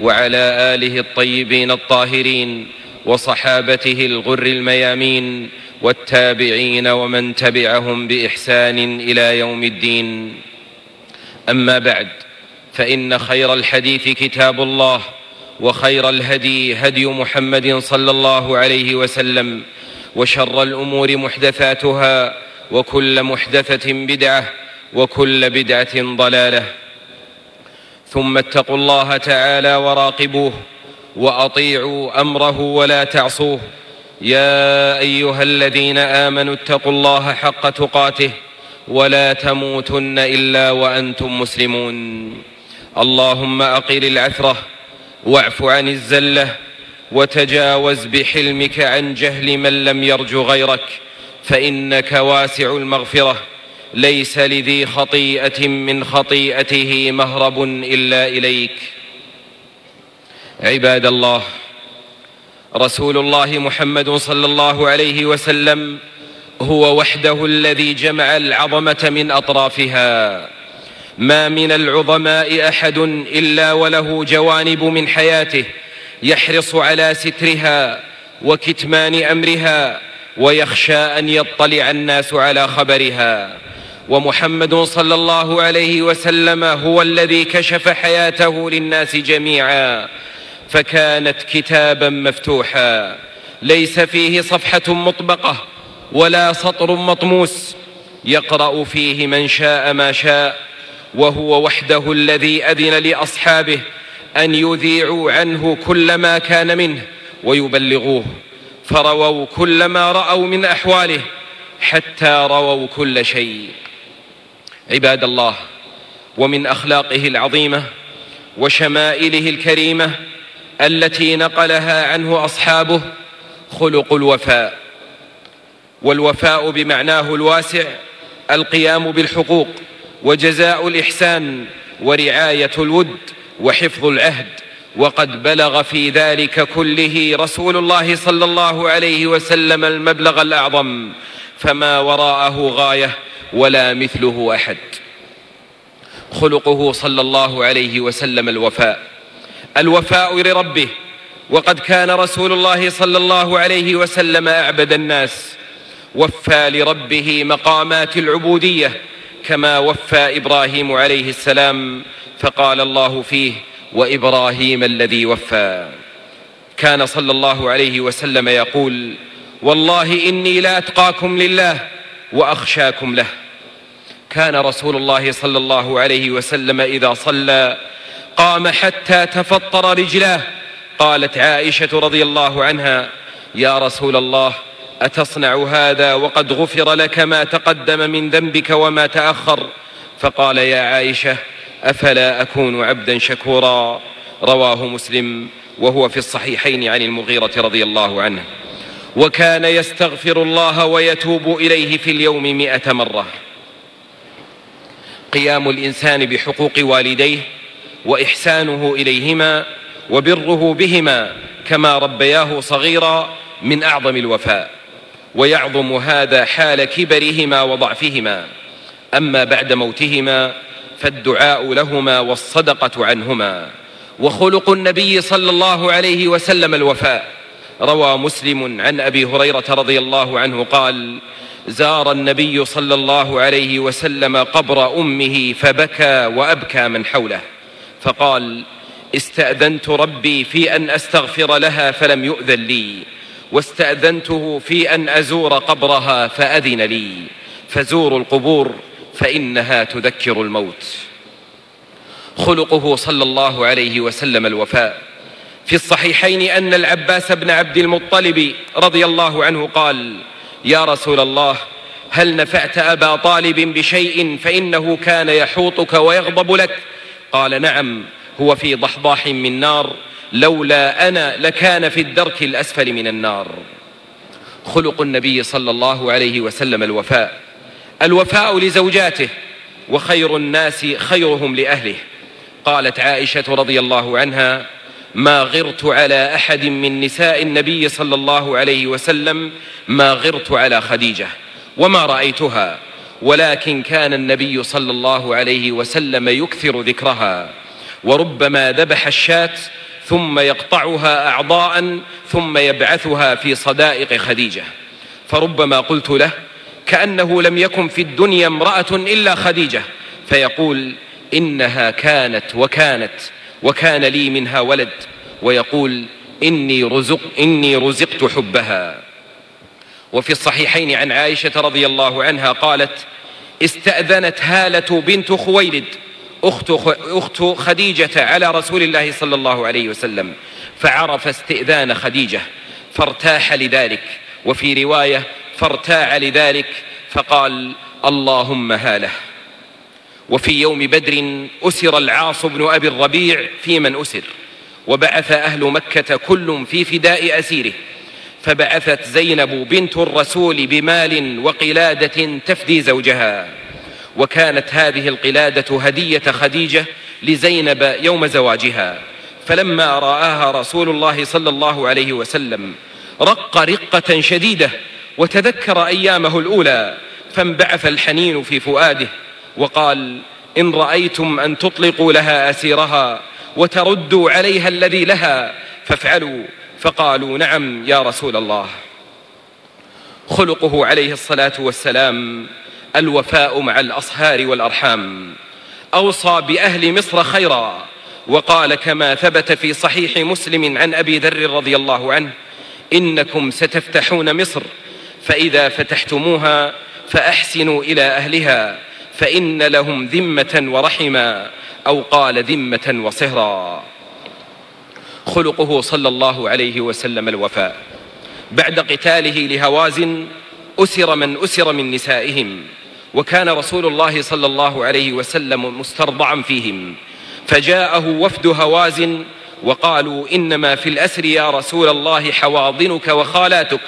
وعلى آله الطيبين الطاهرين وصحابته الغر الميامين والتابعين ومن تبعهم بإحسان إلى يوم الدين. أما بعد فإن خير الحديث كتاب الله وخير الهدي هدي محمد صلى الله عليه وسلم وشر الأمور محدثاتها وكل محدثة بدعة وكل بدعة ضلالة. ثم اتقوا الله تعالى وراقبوه وأطيعوا أمره ولا تعصوه. يا أيها الذين آمنوا اتقوا الله حق تقاته ولا تموتن إلا وأنتم مسلمون. اللهم أقل العثرة واعف عن الزلة وتجاوز بحلمك عن جهل من لم يرج غيرك فإنك واسع المغفرة. ليس لذي خطيئة من خطيئته مهرب إلا إليك. عباد الله رسول الله محمد صلى الله عليه وسلم هو وحده الذي جمع العظمة من أطرافها. ما من العظماء أحد إلا وله جوانب من حياته يحرص على سترها وكتمان أمرها ويخشى أن يطلع الناس على خبرها. ومحمد صلى الله عليه وسلم هو الذي كشف حياته للناس جميعا فكانت كتابا مفتوحا. ليس فيه صفحة مطبقة ولا سطر مطموس يقرأ فيه من شاء ما شاء وهو وحده الذي أذن لأصحابه أن يذيعوا عنه كل ما كان منه ويبلغوه. فرووا كل ما رأوا من أحواله حتى رووا كل شيء. عباد الله ومن أخلاقه العظيمة وشمائله الكريمة التي نقلها عنه أصحابه خلق الوفاء والوفاء بمعناه الواسع القيام بالحقوق وجزاء الإحسان ورعاية الود وحفظ العهد وقد بلغ في ذلك كله رسول الله صلى الله عليه وسلم المبلغ الأعظم فما وراءه غاية ولا مثله أحد. خلقه صلى الله عليه وسلم الوفاء. الوفاء لربه. وقد كان رسول الله صلى الله عليه وسلم أعبد الناس. وفى لربه مقامات العبودية كما وفى إبراهيم عليه السلام فقال الله فيه وإبراهيم الذي وفى. كان صلى الله عليه وسلم يقول والله إني لا أتقاكم لله وأخشاكم له. كان رسول الله صلى الله عليه وسلم إذا صلى قام حتى تفطر رجلاه. قالت عائشة رضي الله عنها يا رسول الله أتصنع هذا وقد غفر لك ما تقدم من ذنبك وما تأخر؟ فقال يا عائشة أفلا أكون عبدا شكورا؟ رواه مسلم وهو في الصحيحين عن المغيرة رضي الله عنه. وكان يستغفر الله ويتوب إليه في اليوم مئة مرة. قيام الإنسان بحقوق والديه وإحسانه إليهما وبره بهما كما ربياه صغيرا من أعظم الوفاء ويعظم هذا حال كبرهما وضعفهما. أما بعد موتهما فالدعاء لهما والصدقة عنهما. وخلق النبي صلى الله عليه وسلم الوفاء. روى مسلم عن أبي هريرة رضي الله عنه قال زار النبي صلى الله عليه وسلم قبر أمه فبكى وأبكى من حوله فقال استأذنت ربي في أن أستغفر لها فلم يؤذن لي واستأذنته في أن أزور قبرها فأذن لي فزوروا القبور فإنها تذكر الموت. خلقه صلى الله عليه وسلم الوفاء. في الصحيحين أن العباس بن عبد المطلب رضي الله عنه قال يا رسول الله هل نفعت أبا طالب بشيء فإنه كان يحوطك ويغضب لك؟ قال نعم هو في ضحضاح من نار لولا أنا لكان في الدرك الأسفل من النار. خلق النبي صلى الله عليه وسلم الوفاء الوفاء لزوجاته وخير الناس خيرهم لأهله. قالت عائشة رضي الله عنها ما غرت على أحد من نساء النبي صلى الله عليه وسلم ما غرت على خديجة وما رأيتها ولكن كان النبي صلى الله عليه وسلم يكثر ذكرها وربما ذبح الشاة ثم يقطعها أعضاء ثم يبعثها في صدائق خديجة. فربما قلت له كأنه لم يكن في الدنيا امرأة إلا خديجة فيقول إنها كانت وكانت. وكان لي منها ولد ويقول إني, رزق إني رزقت حبها. وفي الصحيحين عن عائشة رضي الله عنها قالت استأذنت هالة بنت خويلد أخت, أخت خديجة على رسول الله صلى الله عليه وسلم فعرف استئذان خديجة فارتاح لذلك. وفي رواية فارتاع لذلك فقال اللهم هاله. وفي يوم بدر أسر العاص بن أبي الربيع في من أسر وبعث أهل مكة كل في فداء أسيره فبعثت زينب بنت الرسول بمال وقلادة تفدي زوجها. وكانت هذه القلادة هدية خديجة لزينب يوم زواجها. فلما رآها رسول الله صلى الله عليه وسلم رق رقة شديدة وتذكر أيامه الأولى فانبعث الحنين في فؤاده وقال إن رأيتم أن تطلقوا لها أسيرها وتردوا عليها الذي لها فافعلوا. فقالوا نعم يا رسول الله. خلقه عليه الصلاة والسلام الوفاء مع الأصهار والأرحام. أوصى بأهل مصر خيرا. وقال كما ثبت في صحيح مسلم عن أبي ذر رضي الله عنه إنكم ستفتحون مصر فإذا فتحتموها فأحسنوا إلى أهلها. فإن لهم ذمة ورحما أو قال ذمة وصهرا. خلقه صلى الله عليه وسلم الوفاء. بعد قتاله لهوازن أسر من أسر من نسائهم وكان رسول الله صلى الله عليه وسلم مسترضعا فيهم. فجاءه وفد هوازن وقالوا إنما في الأسر يا رسول الله حواضنك وخالاتك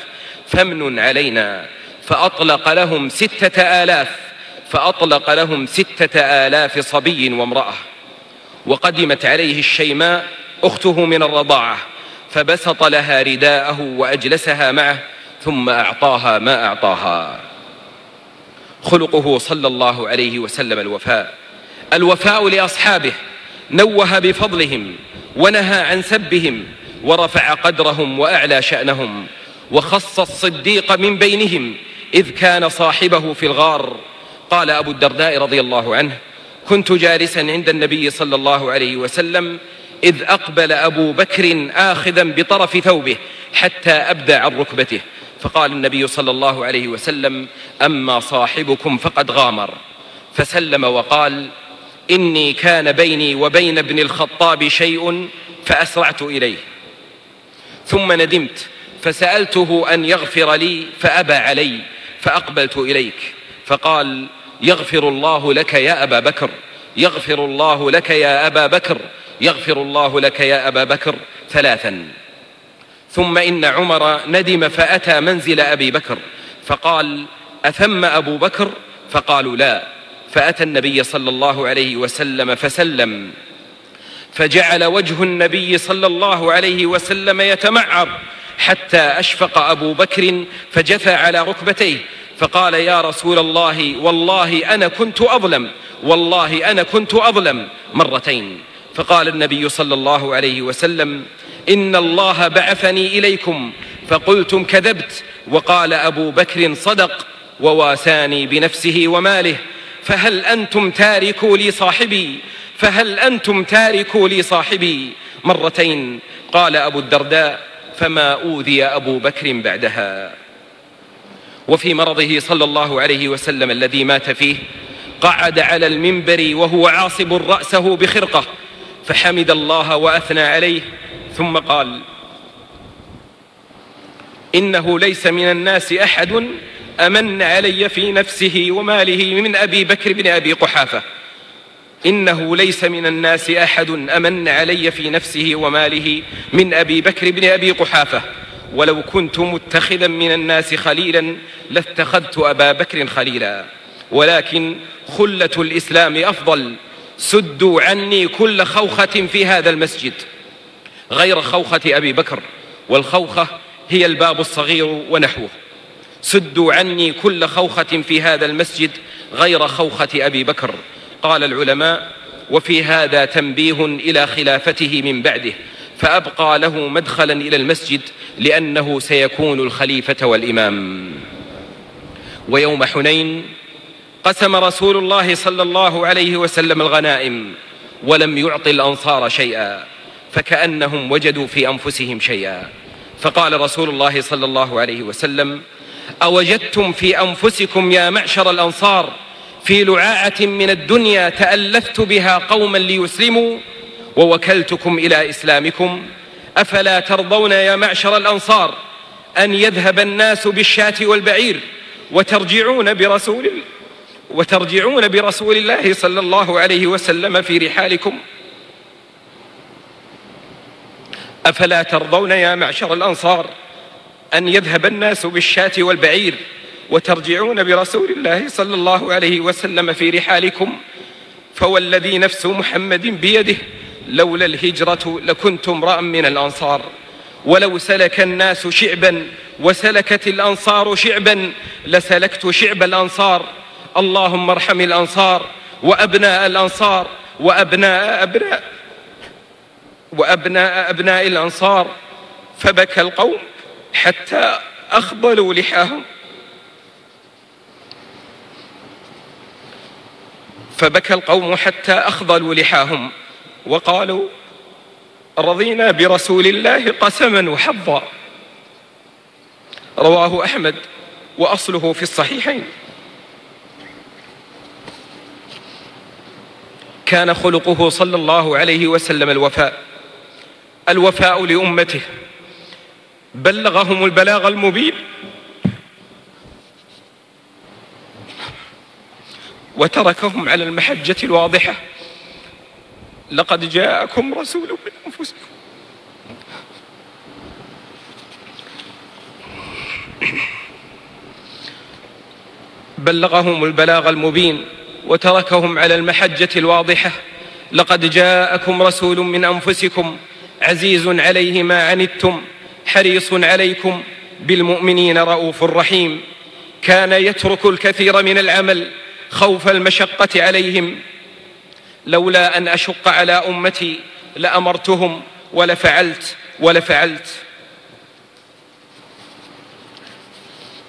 فمن علينا. فأطلق لهم ستة آلاف فأطلق لهم ستة آلاف صبي وامرأة وقدمت عليه الشيماء أخته من الرضاعة فبسط لها رداءه وأجلسها معه ثم أعطاها ما أعطاها. خلقه صلى الله عليه وسلم الوفاء. الوفاء لأصحابه نوه بفضلهم ونهى عن سبهم ورفع قدرهم وأعلى شأنهم وخص الصديق من بينهم إذ كان صاحبه في الغار قال أبو الدرداء رضي الله عنه كنت جالسا عند النبي صلى الله عليه وسلم إذ أقبل أبو بكر آخذا بطرف ثوبه حتى أبدى عن ركبته. فقال النبي صلى الله عليه وسلم أما صاحبكم فقد غامر. فسلم وقال إني كان بيني وبين ابن الخطاب شيء فأسرعت إليه. ثم ندمت فسألته أن يغفر لي فأبى علي فأقبلت إليك. فقال يغفر الله لك يا أبا بكر يغفر الله لك يا أبا بكر يغفر الله لك يا أبا بكر ثلاثا. ثم إن عمر ندم فأتى منزل أبي بكر فقال أثم أبو بكر؟ فقالوا لا. فأتى النبي صلى الله عليه وسلم فسلم. فجعل وجه النبي صلى الله عليه وسلم يتمعر حتى أشفق أبو بكر فجثى على ركبتيه فقال يا رسول الله والله أنا كنت أظلم والله أنا كنت أظلم مرتين. فقال النبي صلى الله عليه وسلم إن الله بعثني إليكم فقلتم كذبت وقال أبو بكر صدق وواساني بنفسه وماله فهل أنتم تاركوا لي صاحبي؟ فهل أنتم تاركوا لي صاحبي؟ مرتين. قال أبو الدرداء فما أوذي أبو بكر بعدها. وفي مرضه صلى الله عليه وسلم الذي مات فيه قعد على المنبر وهو عاصب رأسه بخرقة فحمد الله وأثنى عليه ثم قال إنه ليس من الناس أحد أمن علي في نفسه وماله من أبي بكر بن أبي قحافة. إنه ليس من الناس أحد أمن علي في نفسه وماله من أبي بكر بن أبي قحافة. ولو كنت متخذا من الناس خليلا لاتخذت أبا بكر خليلا. ولكن خلة الإسلام أفضل. سدوا عني كل خوخة في هذا المسجد. غير خوخة أبي بكر والخوخة هي الباب الصغير ونحوه. سدوا عني كل خوخة في هذا المسجد غير خوخة أبي بكر. قال العلماء وفي هذا تنبيه إلى خلافته من بعده. فأبقى له مدخلا إلى المسجد لأنه سيكون الخليفة والإمام. ويوم حنين قسم رسول الله صلى الله عليه وسلم الغنائم ولم يعط الأنصار شيئا فكأنهم وجدوا في أنفسهم شيئا. فقال رسول الله صلى الله عليه وسلم أوجدتم في أنفسكم يا معشر الأنصار في لعاعة من الدنيا تألفت بها قوما ليسلموا ووكلتكم إلى إسلامكم أفلا ترضون يا معشر الأنصار أن يذهب الناس بالشاة والبعير وترجعون برسول وترجعون برسول الله صلى الله عليه وسلم في رحالكم. أفلا ترضون يا معشر الأنصار أن يذهب الناس بالشاة والبعير وترجعون برسول الله صلى الله عليه وسلم في رحالكم فوالذي نفس محمد بيده لولا الهجرة لكنت امرأ من الأنصار. ولو سلك الناس شعبا وسلكت الأنصار شعبا لسلكت شعب الأنصار. اللهم ارحم الأنصار وأبناء الأنصار وأبناء أبناء وأبناء أبناء الأنصار. فبكى القوم حتى أخضلوا لحاهم. فبكى القوم حتى أخضلوا لحاهم. وقالوا رضينا برسول الله قسما وحظا. رواه أحمد وأصله في الصحيحين. كان خلقه صلى الله عليه وسلم الوفاء. الوفاء لأمته. بلغهم البلاغ المبين. وتركهم على المحجة الواضحة. لقد جاءكم رسول من أنفسكم. بلغهم البلاغ المبين وتركهم على المحجة الواضحة. لقد جاءكم رسول من أنفسكم عزيز عليه ما عنتم حريص عليكم بالمؤمنين رؤوف رحيم. كان يترك الكثير من العمل خوف المشقة عليهم لولا أن أشق على أمتي لأمرتهم ولفعلت ولفعلت.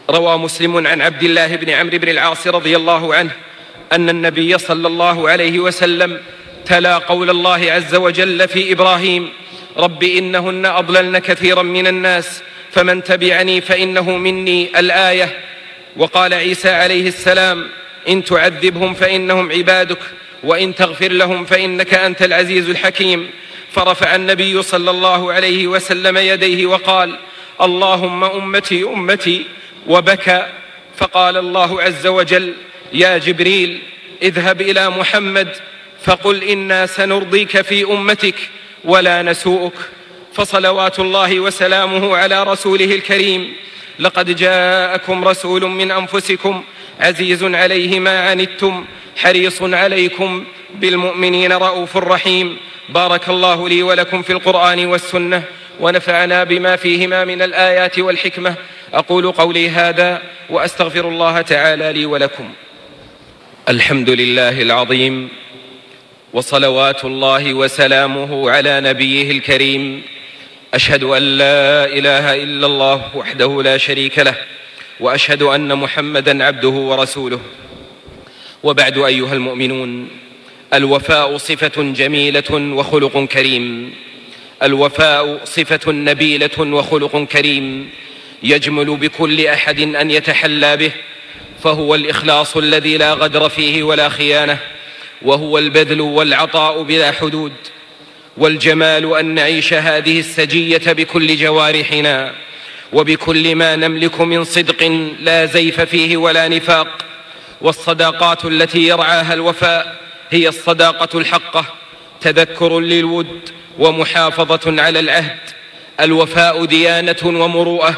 روى مسلم عن عبد الله بن عمرو بن العاص رضي الله عنه أن النبي صلى الله عليه وسلم تلا قول الله عز وجل في إبراهيم رب إنهن أضللن كثيرا من الناس فمن تبعني فإنه مني الآية. وقال عيسى عليه السلام إن تعذبهم فإنهم عبادك وإن تغفر لهم فإنك أنت العزيز الحكيم. فرفع النبي صلى الله عليه وسلم يديه وقال اللهم أمتي أمتي وبكى. فقال الله عز وجل يا جبريل اذهب إلى محمد فقل إنا سنرضيك في أمتك ولا نسوءك. فصلوات الله وسلامه على رسوله الكريم. لقد جاءكم رسول من أنفسكم عزيز عليه ما عنتم. حريص عليكم بالمؤمنين رؤوف رحيم. بارك الله لي ولكم في القرآن والسنة ونفعنا بما فيهما من الآيات والحكمة. أقول قولي هذا وأستغفر الله تعالى لي ولكم. الحمد لله العظيم وصلوات الله وسلامه على نبيه الكريم. أشهد أن لا إله إلا الله وحده لا شريك له وأشهد أن محمدا عبده ورسوله. وبعد أيها المؤمنون الوفاء صفة جميلة وخلق كريم. الوفاء صفة نبيلة وخلق كريم. يجمل بكل أحد أن يتحلى به فهو الإخلاص الذي لا غدر فيه ولا خيانة وهو البذل والعطاء بلا حدود. والجمال أن نعيش هذه السجية بكل جوارحنا وبكل ما نملك من صدق لا زيف فيه ولا نفاق. والصداقات التي يرعاها الوفاء هي الصداقة الحقة تذكر للود ومحافظة على العهد. الوفاء ديانة ومروءة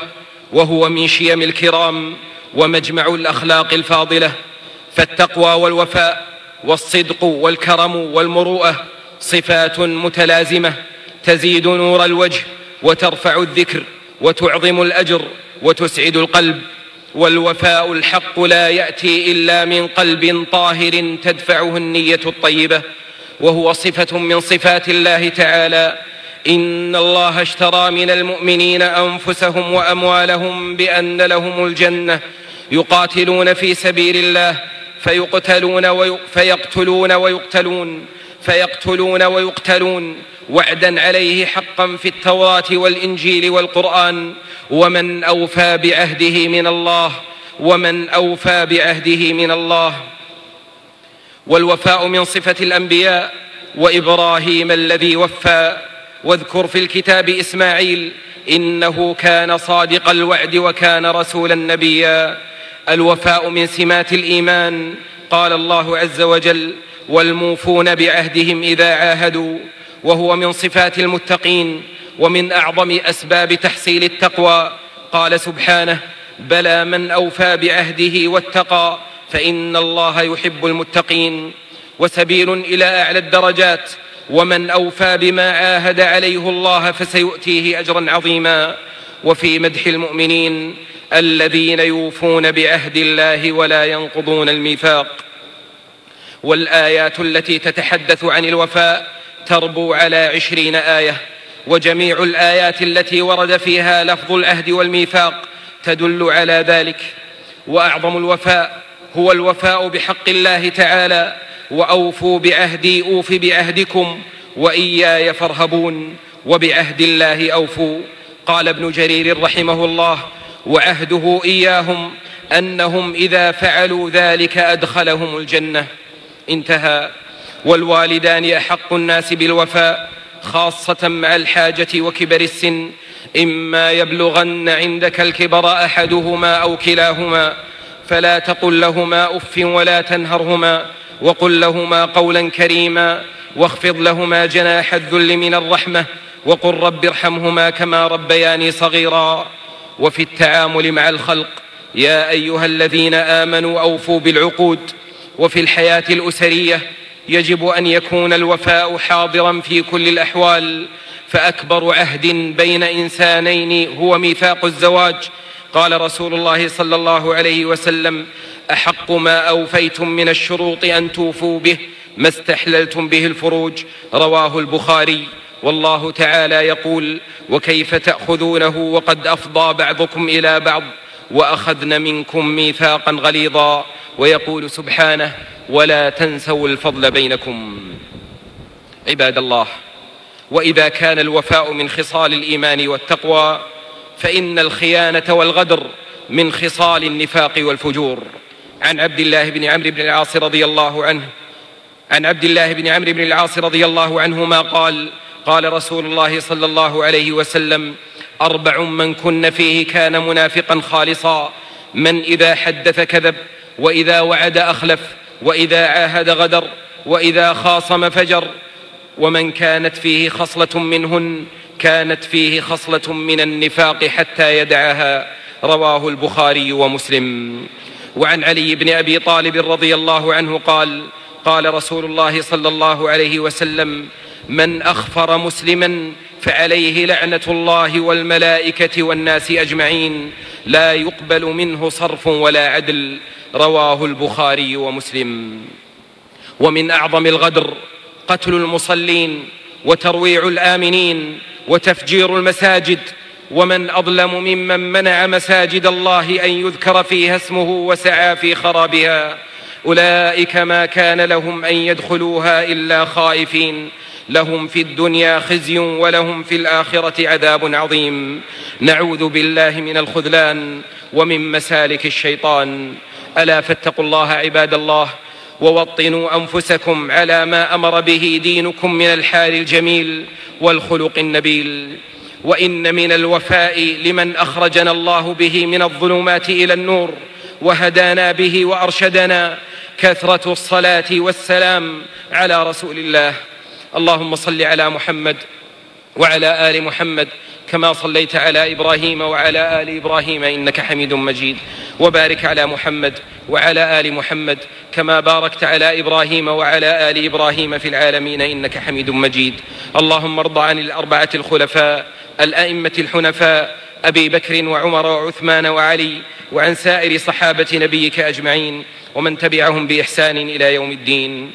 وهو من شيم الكرام ومجمع الأخلاق الفاضلة. فالتقوى والوفاء والصدق والكرم والمروءة صفات متلازمة تزيد نور الوجه وترفع الذكر وتعظم الأجر وتسعد القلب. والوفاء الحق لا يأتي إلا من قلب طاهر تدفعه النية الطيبة وهو صفة من صفات الله تعالى. إن الله اشترى من المؤمنين أنفسهم وأموالهم بأن لهم الجنة يقاتلون في سبيل الله فيقتلون وي... فيقتلون ويقتلون. فيقتلون ويقتلون وعدا عليه حقا في التوراة والإنجيل والقرآن ومن أوفى بعهده من الله ومن أوفى بعهده من الله والوفاء من صفة الأنبياء وإبراهيم الذي وفى واذكر في الكتاب إسماعيل إنه كان صادق الوعد وكان رسولا نبيا الوفاء من سمات الإيمان قال الله عز وجل والموفون بعهدهم إذا عاهدوا وهو من صفات المتقين ومن أعظم أسباب تحصيل التقوى. قال سبحانه بلى من أوفى بعهده واتقى فإن الله يحب المتقين. وسبيل إلى أعلى الدرجات ومن أوفى بما عاهد عليه الله فسيؤتيه أجرا عظيما. وفي مدح المؤمنين الذين يوفون بعهد الله ولا ينقضون الميثاق. والآيات التي تتحدث عن الوفاء تربو على عشرين آية وجميع الآيات التي ورد فيها لفظ العهد والميثاق تدل على ذلك. وأعظم الوفاء هو الوفاء بحق الله تعالى وأوفوا بعهدي أوف بعهدكم وإياي فارهبون وبعهد الله أوفوا. قال ابن جرير رحمه الله وعهده إياهم أنهم إذا فعلوا ذلك أدخلهم الجنة. انتهى. والوالدان أحق الناس بالوفاء خاصة مع الحاجة وكبر السن. إما يبلغن عندك الكبر أحدهما أو كلاهما فلا تقل لهما أف ولا تنهرهما وقل لهما قولا كريما واخفض لهما جناح الذل من الرحمة وقل رب ارحمهما كما ربياني صغيرا. وفي التعامل مع الخلق يا أيها الذين آمنوا أوفوا بالعقود. وفي الحياة الأسرية يجب أن يكون الوفاء حاضرا في كل الأحوال فأكبر عهد بين إنسانين هو ميثاق الزواج. قال رسول الله صلى الله عليه وسلم أحق ما أوفيتم من الشروط أن توفوا به ما استحللتم به الفروج. رواه البخاري. والله تعالى يقول وكيف تأخذونه وقد أفضى بعضكم إلى بعض؟ وأخذن منكم ميثاقا غليظا ويقول سبحانه ولا تنسوا الفضل بينكم. عباد الله وإذا كان الوفاء من خصال الإيمان والتقوى فإن الخيانة والغدر من خصال النفاق والفجور. عن عبد الله بن عمرو بن العاص رضي الله عنه عن عبد الله بن عمرو بن العاص رضي الله عنهما قال قال رسول الله صلى الله عليه وسلم أربع من كن فيه كان منافقا خالصا. من إذا حدث كذب وإذا وعد أخلف وإذا عاهد غدر وإذا خاصم فجر. ومن كانت فيه خصلة منهن كانت فيه خصلة من النفاق حتى يدعها. رواه البخاري ومسلم. وعن علي بن أبي طالب رضي الله عنه قال قال رسول الله صلى الله عليه وسلم من أخفر مسلما فعليه لعنة الله والملائكة والناس أجمعين لا يقبل منه صرف ولا عدل رواه البخاري ومسلم. ومن أعظم الغدر قتل المصلين وترويع الآمنين وتفجير المساجد ومن أظلم ممن منع مساجد الله أن يذكر فيها اسمه وسعى في خرابها أولئك ما كان لهم أن يدخلوها إلا خائفين. لهم في الدنيا خزي ولهم في الآخرة عذاب عظيم. نعوذ بالله من الخذلان ومن مسالك الشيطان. ألا فاتقوا الله عباد الله ووطنوا أنفسكم على ما أمر به دينكم من الحال الجميل والخلق النبيل. وإن من الوفاء لمن أخرجنا الله به من الظلمات إلى النور وهدانا به وأرشدنا كثرة الصلاة والسلام على رسول الله. اللهم صل على محمد وعلى آل محمد كما صليت على إبراهيم وعلى آل إبراهيم إنك حميد مجيد. وبارك على محمد وعلى آل محمد كما باركت على إبراهيم وعلى آل إبراهيم في العالمين إنك حميد مجيد. اللهم ارض عن الأربعة الخلفاء الأئمة الحنفاء أبي بكر وعمر وعثمان وعلي وعن سائر صحابة نبيك أجمعين ومن تبعهم بإحسان إلى يوم الدين.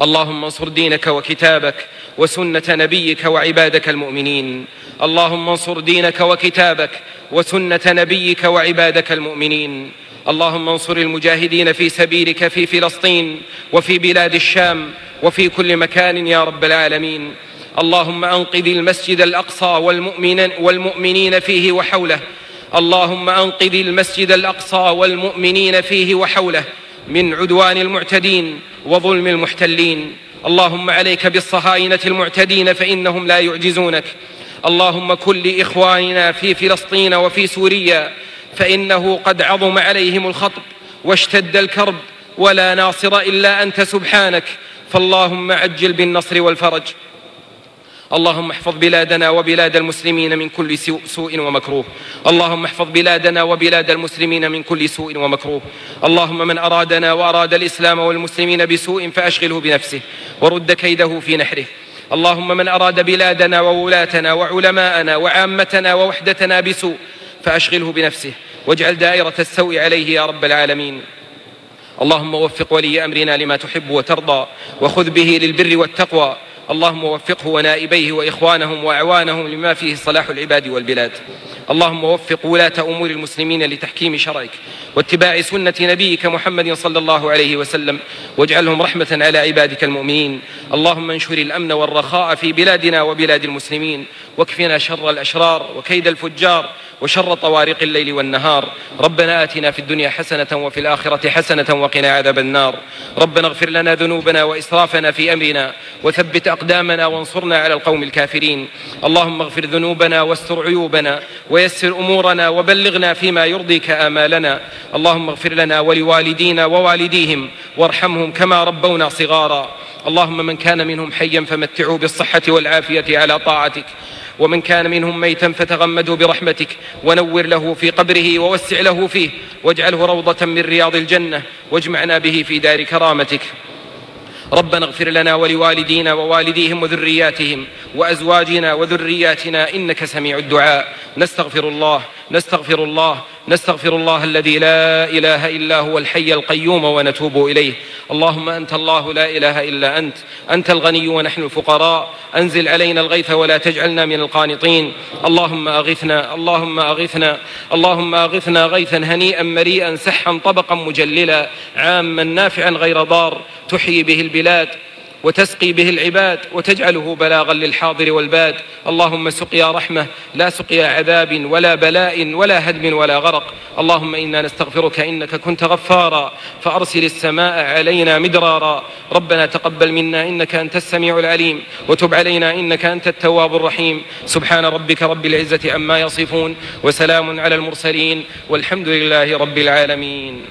اللهم انصر دينك وكتابك وسنة نبيك وعبادك المؤمنين. اللهم انصر دينك وكتابك وسنة نبيك وعبادك المؤمنين. اللهم انصر المجاهدين في سبيلك في فلسطين وفي بلاد الشام وفي كل مكان يا رب العالمين. اللهم أنقذ المسجد الأقصى والمؤمن والمؤمنين فيه وحوله. اللهم أنقذ المسجد الأقصى والمؤمنين فيه وحوله. من عدوان المعتدين وظلم المحتلين. اللهم عليك بالصهاينة المعتدين فإنهم لا يعجزونك. اللهم كن لاخواننا في فلسطين وفي سوريا فإنه قد عظم عليهم الخطب واشتد الكرب ولا ناصر إلا أنت سبحانك. فاللهم عجل بالنصر والفرج. اللهم احفظ بلادنا وبلاد المسلمين من كل سوء ومكروه. اللهم احفظ بلادنا وبلاد المسلمين من كل سوء ومكروه. اللهم من أرادنا وأراد الإسلام والمسلمين بسوء فأشغله بنفسه ورد كيده في نحره. اللهم من أراد بلادنا وولاتنا وعلماءنا وعامتنا ووحدتنا بسوء فأشغله بنفسه. واجعل دائرة السوء عليه يا رب العالمين. اللهم وفق ولي أمرنا لما تحب وترضى وخذ به للبر والتقوى. اللهم وفقه ونائبيه وإخوانهم وأعوانهم لما فيه صلاح العباد والبلاد. اللهم وفق ولاة أمور المسلمين لتحكيم شرعك واتباع سنة نبيك محمد صلى الله عليه وسلم واجعلهم رحمة على عبادك المؤمنين. اللهم انشر الأمن والرخاء في بلادنا وبلاد المسلمين واكفنا شر الأشرار وكيد الفجار وشر طوارق الليل والنهار. ربنا آتنا في الدنيا حسنة وفي الآخرة حسنة وقنا عذاب النار. ربنا اغفر لنا ذنوبنا وإسرافنا في أمرنا وثبت أقدامنا وانصرنا على القوم الكافرين. اللهم اغفر ذنوبنا واستر عيوبنا ويسر أمورنا وبلغنا فيما يرضيك آمالنا. اللهم اغفر لنا ولوالدينا ووالديهم وارحمهم كما ربونا صغارا. اللهم من كان منهم حيا فمتعوا بالصحة والعافية على طاعتك. ومن كان منهم ميتا فتغمدوا برحمتك ونور له في قبره ووسع له فيه واجعله روضة من رياض الجنة واجمعنا به في دار كرامتك. ربنا اغفر لنا ولوالدينا ووالديهم وذرياتهم وأزواجنا وذرياتنا إنك سميع الدعاء. نستغفر الله نستغفر الله نستغفر الله الذي لا إله إلا هو الحي القيوم ونتوب إليه. اللهم أنت الله لا إله إلا أنت. أنت الغني ونحن الفقراء. أنزل علينا الغيث ولا تجعلنا من القانطين. اللهم أغثنا اللهم أغثنا اللهم أغثنا غيثا هنيئا مريئا سحا طبقا مجللا عاما نافعا غير ضار. تحيي به البلاد. وتسقي به العباد وتجعله بلاغا للحاضر والباد. اللهم سقيا رحمة لا سقيا عذاب ولا بلاء ولا هدم ولا غرق. اللهم إنا نستغفرك إنك كنت غفارا. فأرسل السماء علينا مدرارا. ربنا تقبل منا إنك أنت السميع العليم. وتب علينا إنك أنت التواب الرحيم. سبحان ربك رب العزة أما يصفون. وسلام على المرسلين. والحمد لله رب العالمين.